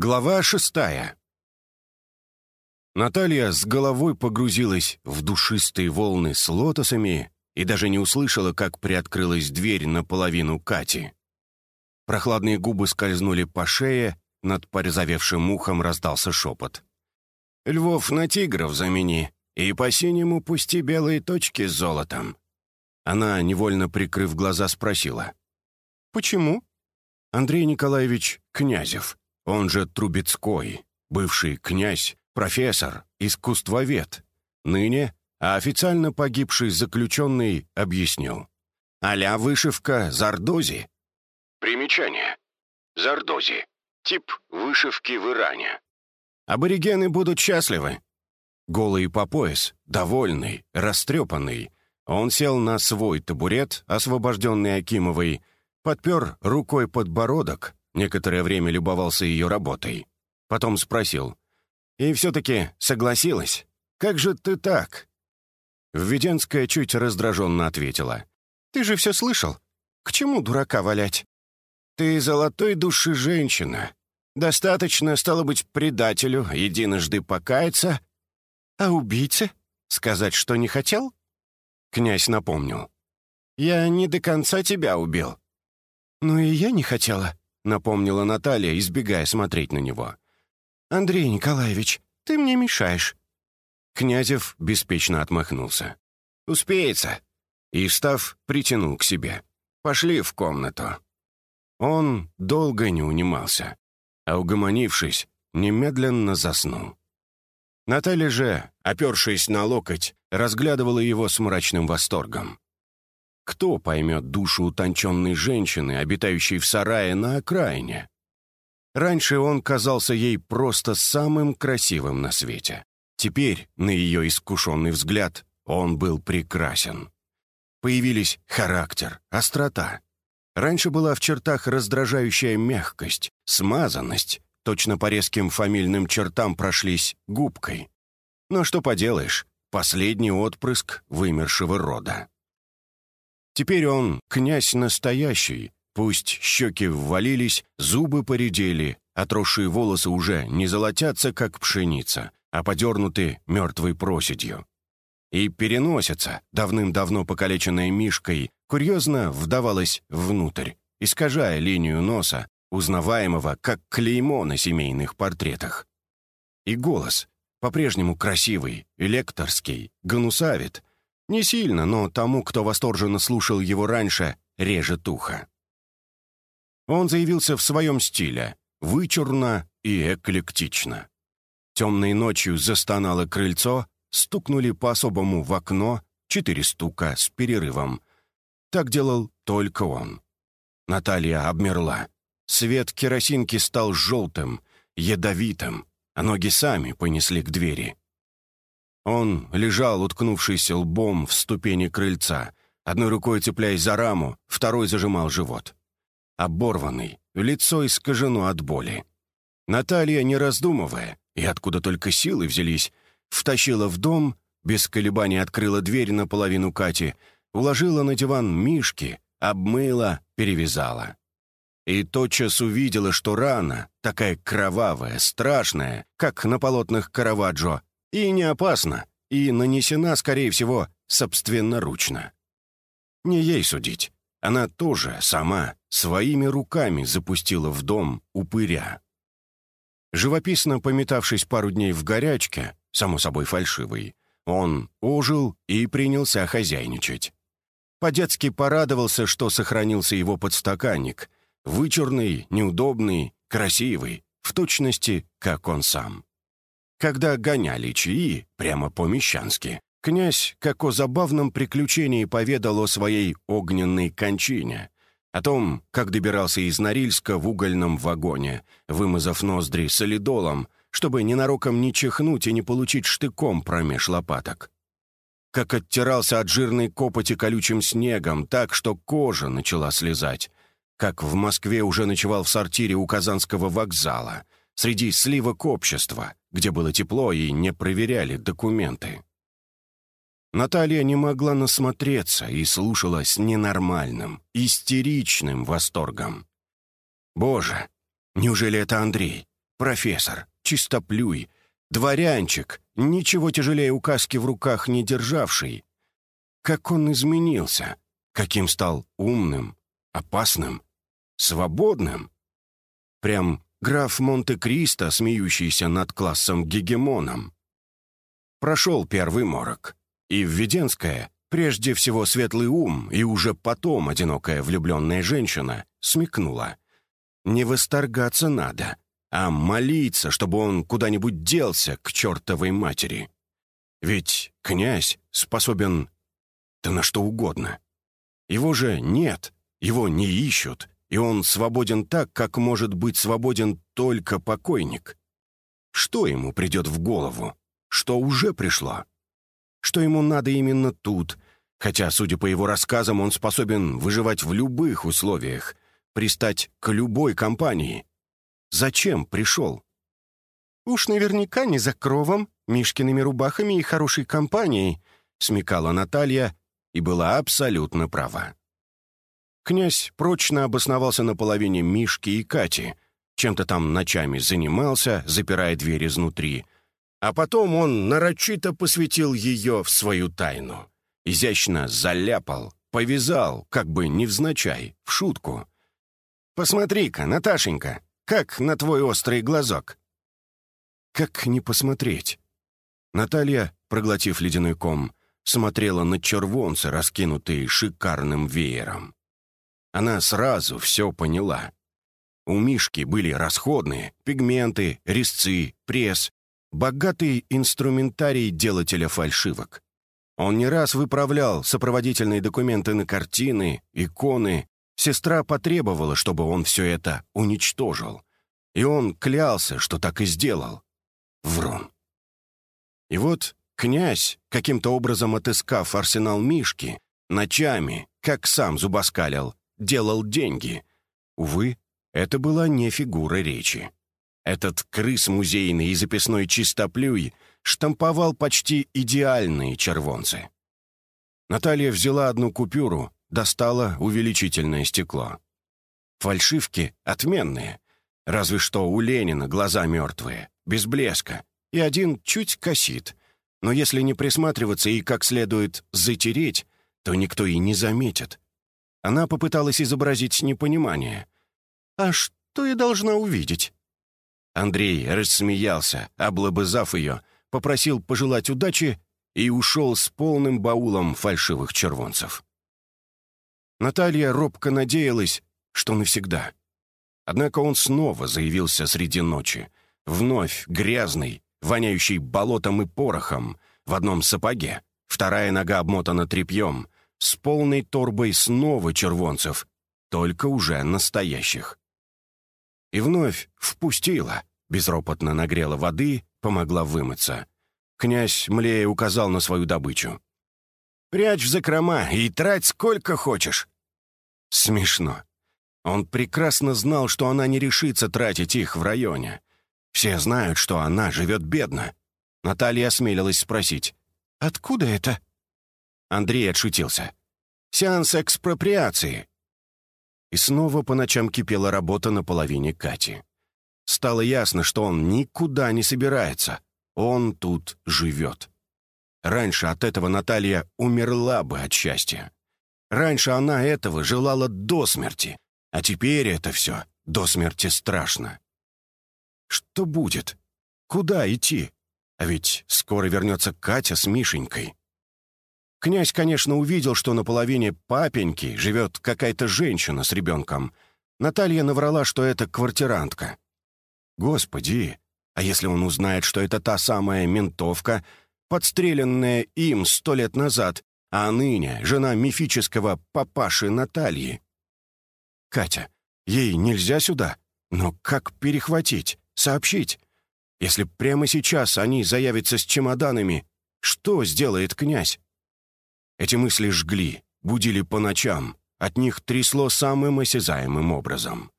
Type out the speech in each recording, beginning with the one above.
Глава шестая. Наталья с головой погрузилась в душистые волны с лотосами и даже не услышала, как приоткрылась дверь наполовину Кати. Прохладные губы скользнули по шее, над порезовевшим ухом раздался шепот. «Львов на тигров замени, и по синему пусти белые точки с золотом». Она, невольно прикрыв глаза, спросила. «Почему?» Андрей Николаевич Князев он же Трубецкой, бывший князь, профессор, искусствовед. Ныне, а официально погибший заключенный объяснил. а вышивка Зардози. Примечание. Зардози. Тип вышивки в Иране. Аборигены будут счастливы. Голый по пояс, довольный, растрепанный, он сел на свой табурет, освобожденный Акимовой, подпер рукой подбородок, Некоторое время любовался ее работой. Потом спросил. «И все-таки согласилась? Как же ты так?» Введенская чуть раздраженно ответила. «Ты же все слышал? К чему дурака валять? Ты золотой души женщина. Достаточно, стало быть, предателю единожды покаяться. А убийце? Сказать, что не хотел?» Князь напомнил. «Я не до конца тебя убил». «Ну и я не хотела», напомнила Наталья, избегая смотреть на него. «Андрей Николаевич, ты мне мешаешь». Князев беспечно отмахнулся. «Успеется». И, встав, притянул к себе. «Пошли в комнату». Он долго не унимался, а, угомонившись, немедленно заснул. Наталья же, опершись на локоть, разглядывала его с мрачным восторгом. Кто поймет душу утонченной женщины, обитающей в сарае на окраине? Раньше он казался ей просто самым красивым на свете. Теперь, на ее искушенный взгляд, он был прекрасен. Появились характер, острота. Раньше была в чертах раздражающая мягкость, смазанность, точно по резким фамильным чертам прошлись губкой. Но что поделаешь, последний отпрыск вымершего рода. Теперь он князь настоящий, пусть щеки ввалились, зубы поредели, отросшие волосы уже не золотятся, как пшеница, а подернуты мертвой проседью. И переносится, давным-давно покалеченная мишкой, курьезно вдавалась внутрь, искажая линию носа, узнаваемого как клеймо на семейных портретах. И голос, по-прежнему красивый, электорский, гнусавит, не сильно, но тому, кто восторженно слушал его раньше, режет ухо. Он заявился в своем стиле, вычурно и эклектично. Темной ночью застонало крыльцо, стукнули по-особому в окно, четыре стука с перерывом. Так делал только он. Наталья обмерла. Свет керосинки стал желтым, ядовитым, а ноги сами понесли к двери. Он лежал, уткнувшись лбом в ступени крыльца, одной рукой цепляясь за раму, второй зажимал живот. Оборванный, лицо искажено от боли. Наталья, не раздумывая, и откуда только силы взялись, втащила в дом, без колебаний открыла дверь наполовину Кати, уложила на диван Мишки, обмыла, перевязала. И тотчас увидела, что рана, такая кровавая, страшная, как на полотнах Караваджо, и не опасна, и нанесена, скорее всего, собственноручно. Не ей судить. Она тоже сама своими руками запустила в дом упыря. Живописно пометавшись пару дней в горячке, само собой фальшивый, он ожил и принялся хозяйничать. По-детски порадовался, что сохранился его подстаканник, вычурный, неудобный, красивый, в точности, как он сам. Когда гоняли чаи, прямо по-мещански, князь, как о забавном приключении, поведал о своей огненной кончине, о том, как добирался из Норильска в угольном вагоне, вымазав ноздри солидолом, чтобы ненароком не чихнуть и не получить штыком промеж лопаток. Как оттирался от жирной копоти колючим снегом так, что кожа начала слезать. Как в Москве уже ночевал в сортире у Казанского вокзала, среди сливок общества, где было тепло и не проверяли документы. Наталья не могла насмотреться и слушала с ненормальным, истеричным восторгом. «Боже, неужели это Андрей? профессор, чистоплюй, дворянчик, ничего тяжелее указки в руках не державший. Как он изменился, каким стал умным, опасным, свободным. Прям граф Монте-Кристо, смеющийся над классом гегемоном. Прошел первый морок, и Введенская, прежде всего светлый ум и уже потом одинокая влюбленная женщина, смекнула. Не восторгаться надо, а молиться, чтобы он куда-нибудь делся к чертовой матери. Ведь князь способен да на что угодно. Его же нет, его не ищут, и он свободен так, как может быть свободен только покойник. Что ему придет в голову? Что уже пришло? Что ему надо именно тут, хотя, судя по его рассказам, он способен выживать в любых условиях, пристать к любой компании. Зачем пришел? «Уж наверняка не за кровом, Мишкиными рубахами и хорошей компанией», смекала Наталья и была абсолютно права. Князь прочно обосновался на половине Мишки и Кати, чем-то там ночами занимался, запирая дверь изнутри. А потом он нарочито посвятил ее в свою тайну. Изящно заляпал, повязал, как бы невзначай, в шутку. «Посмотри-ка, Наташенька, как на твой острый глазок!» Как не посмотреть? Наталья, проглотив ледяной ком, смотрела на червонцы, раскинутые шикарным веером. Она сразу все поняла. У Мишки были расходные, пигменты, резцы, пресс, богатый инструментарий делателя фальшивок. Он не раз выправлял сопроводительные документы на картины, иконы. Сестра потребовала, чтобы он все это уничтожил. И он клялся, что так и сделал. Врун. И вот князь, каким-то образом отыскав арсенал Мишки, ночами, как сам зубоскалил, делал деньги. Увы, это была не фигура речи. Этот крыс музейный и записной чистоплюй штамповал почти идеальные червонцы. Наталья взяла одну купюру, достала увеличительное стекло. Фальшивки отменные, разве что у Ленина глаза мертвые, без блеска, и один чуть косит. Но если не присматриваться и как следует затереть, то никто и не заметит. Она попыталась изобразить непонимание. «А что я должна увидеть?» Андрей рассмеялся, облобызав ее, попросил пожелать удачи и ушел с полным баулом фальшивых червонцев. Наталья робко надеялась, что навсегда. Однако он снова заявился среди ночи, вновь грязный, воняющий болотом и порохом, в одном сапоге, вторая нога обмотана тряпьем, с полной торбой снова червонцев, только уже настоящих. И вновь впустила, безропотно нагрела воды, помогла вымыться. Князь, млея, указал на свою добычу. «Прячь в закрома и трать сколько хочешь». Смешно. Он прекрасно знал, что она не решится тратить их в районе. Все знают, что она живет бедно. Наталья осмелилась спросить. «Откуда это?» Андрей отшутился. «Сеанс экспроприации». И снова по ночам кипела работа на половине Кати. Стало ясно, что он никуда не собирается. Он тут живет. Раньше от этого Наталья умерла бы от счастья. Раньше она этого желала до смерти, а теперь это все до смерти страшно. Что будет? Куда идти? А ведь скоро вернется Катя с Мишенькой. Князь, конечно, увидел, что на половине папеньки живет какая-то женщина с ребенком. Наталья наврала, что это квартирантка. Господи, а если он узнает, что это та самая ментовка, подстреленная им сто лет назад, а ныне жена мифического папаши Натальи? Катя, ей нельзя сюда? Но как перехватить, сообщить? Если прямо сейчас они заявятся с чемоданами, что сделает князь? Эти мысли жгли, будили по ночам, от них трясло самым осязаемым образом.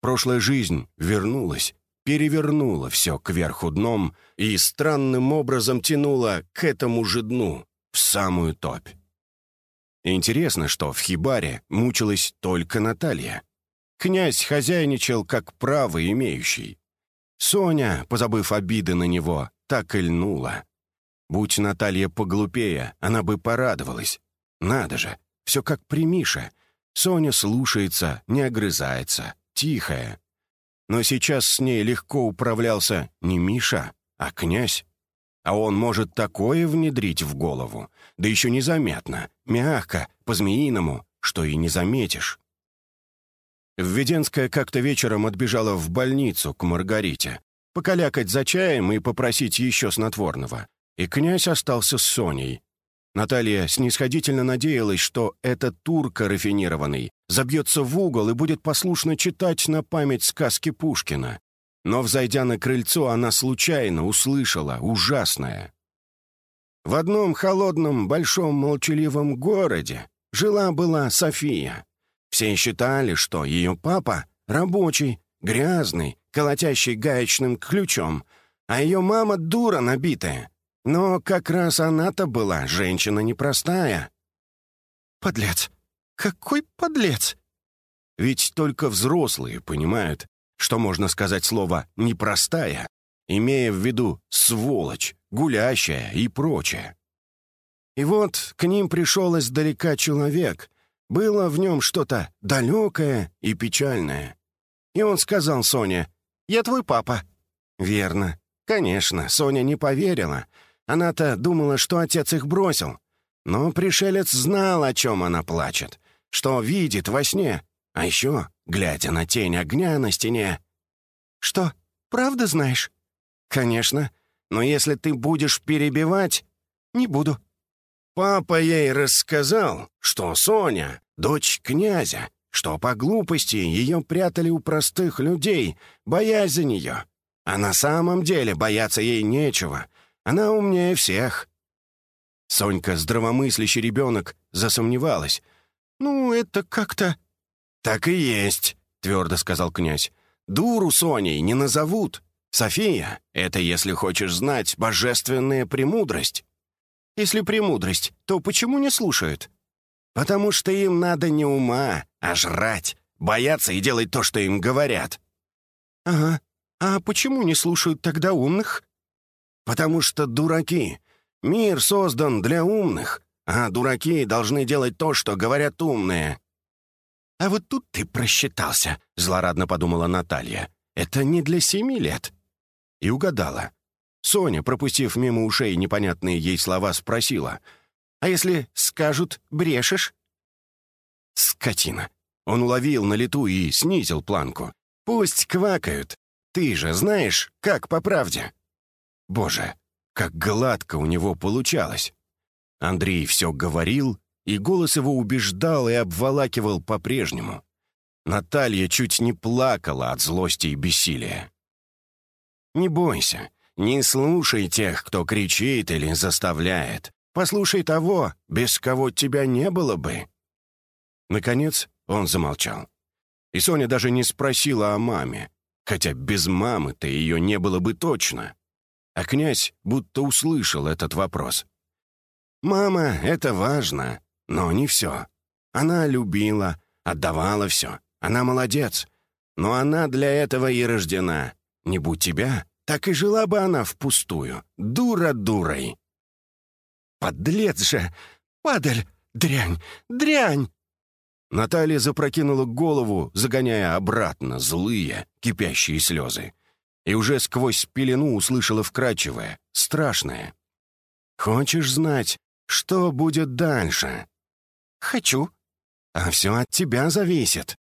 Прошлая жизнь вернулась, перевернула все кверху дном и странным образом тянула к этому же дну, в самую топь. Интересно, что в хибаре мучилась только Наталья. Князь хозяйничал как право имеющий. Соня, позабыв обиды на него, так и льнула. Будь Наталья поглупее, она бы порадовалась. Надо же, все как при Мише. Соня слушается, не огрызается, тихая. Но сейчас с ней легко управлялся не Миша, а князь. А он может такое внедрить в голову, да еще незаметно, мягко, по-змеиному, что и не заметишь. Введенская как-то вечером отбежала в больницу к Маргарите, покалякать за чаем и попросить еще снотворного. И князь остался с Соней. Наталья снисходительно надеялась, что этот турка рафинированный забьется в угол и будет послушно читать на память сказки Пушкина. Но, взойдя на крыльцо, она случайно услышала ужасное. В одном холодном, большом, молчаливом городе жила-была София. Все считали, что ее папа — рабочий, грязный, колотящий гаечным ключом, а ее мама — дура набитая. Но как раз она-то была женщина непростая. «Подлец! Какой подлец!» Ведь только взрослые понимают, что можно сказать слово «непростая», имея в виду «сволочь», «гулящая» и прочее. И вот к ним пришел издалека человек. Было в нем что-то далекое и печальное. И он сказал Соне, «Я твой папа». Верно. Конечно, Соня не поверила. Она-то думала, что отец их бросил. Но пришелец знал, о чем она плачет, что видит во сне. А еще, глядя на тень огня на стене... «Что, правда знаешь?» «Конечно. Но если ты будешь перебивать...» «Не буду», Папа ей рассказал, что Соня — дочь князя, что по глупости ее прятали у простых людей, боясь за нее. А на самом деле бояться ей нечего. Она умнее всех. Сонька, здравомыслящий ребенок, засомневалась. «Ну, это как-то...» «Так и есть», — твердо сказал князь. «Дуру Соней не назовут. София — это, если хочешь знать, божественная премудрость. Если премудрость, то почему не слушают? Потому что им надо не ума, а жрать, бояться и делать то, что им говорят. Ага. А почему не слушают тогда умных? Потому что дураки. Мир создан для умных, а дураки должны делать то, что говорят умные. А вот тут ты просчитался, злорадно подумала Наталья. Это не для семи лет. И угадала. Соня, пропустив мимо ушей непонятные ей слова, спросила. «А если скажут, брешешь?» «Скотина!» Он уловил на лету и снизил планку. «Пусть квакают. Ты же знаешь, как по правде». Боже, как гладко у него получалось. Андрей все говорил, и голос его убеждал и обволакивал по-прежнему. Наталья чуть не плакала от злости и бессилия. «Не бойся, не слушай тех, кто кричит или заставляет. Послушай того, без кого тебя не было бы». Наконец он замолчал. И Соня даже не спросила о маме, хотя без мамы-то ее не было бы точно. А князь будто услышал этот вопрос. «Мама — это важно, но не все. Она любила, отдавала все. Она молодец. Но она для этого и рождена. Не будь тебя, так и жила бы она впустую. Дура дурой. «Подлец же! Падаль! Дрянь! Дрянь!» Наталья запрокинула голову, загоняя обратно злые, кипящие слезы. И уже сквозь пелену услышала вкрадчивое, страшное. «Хочешь знать, что будет дальше?» «Хочу». «А все от тебя зависит».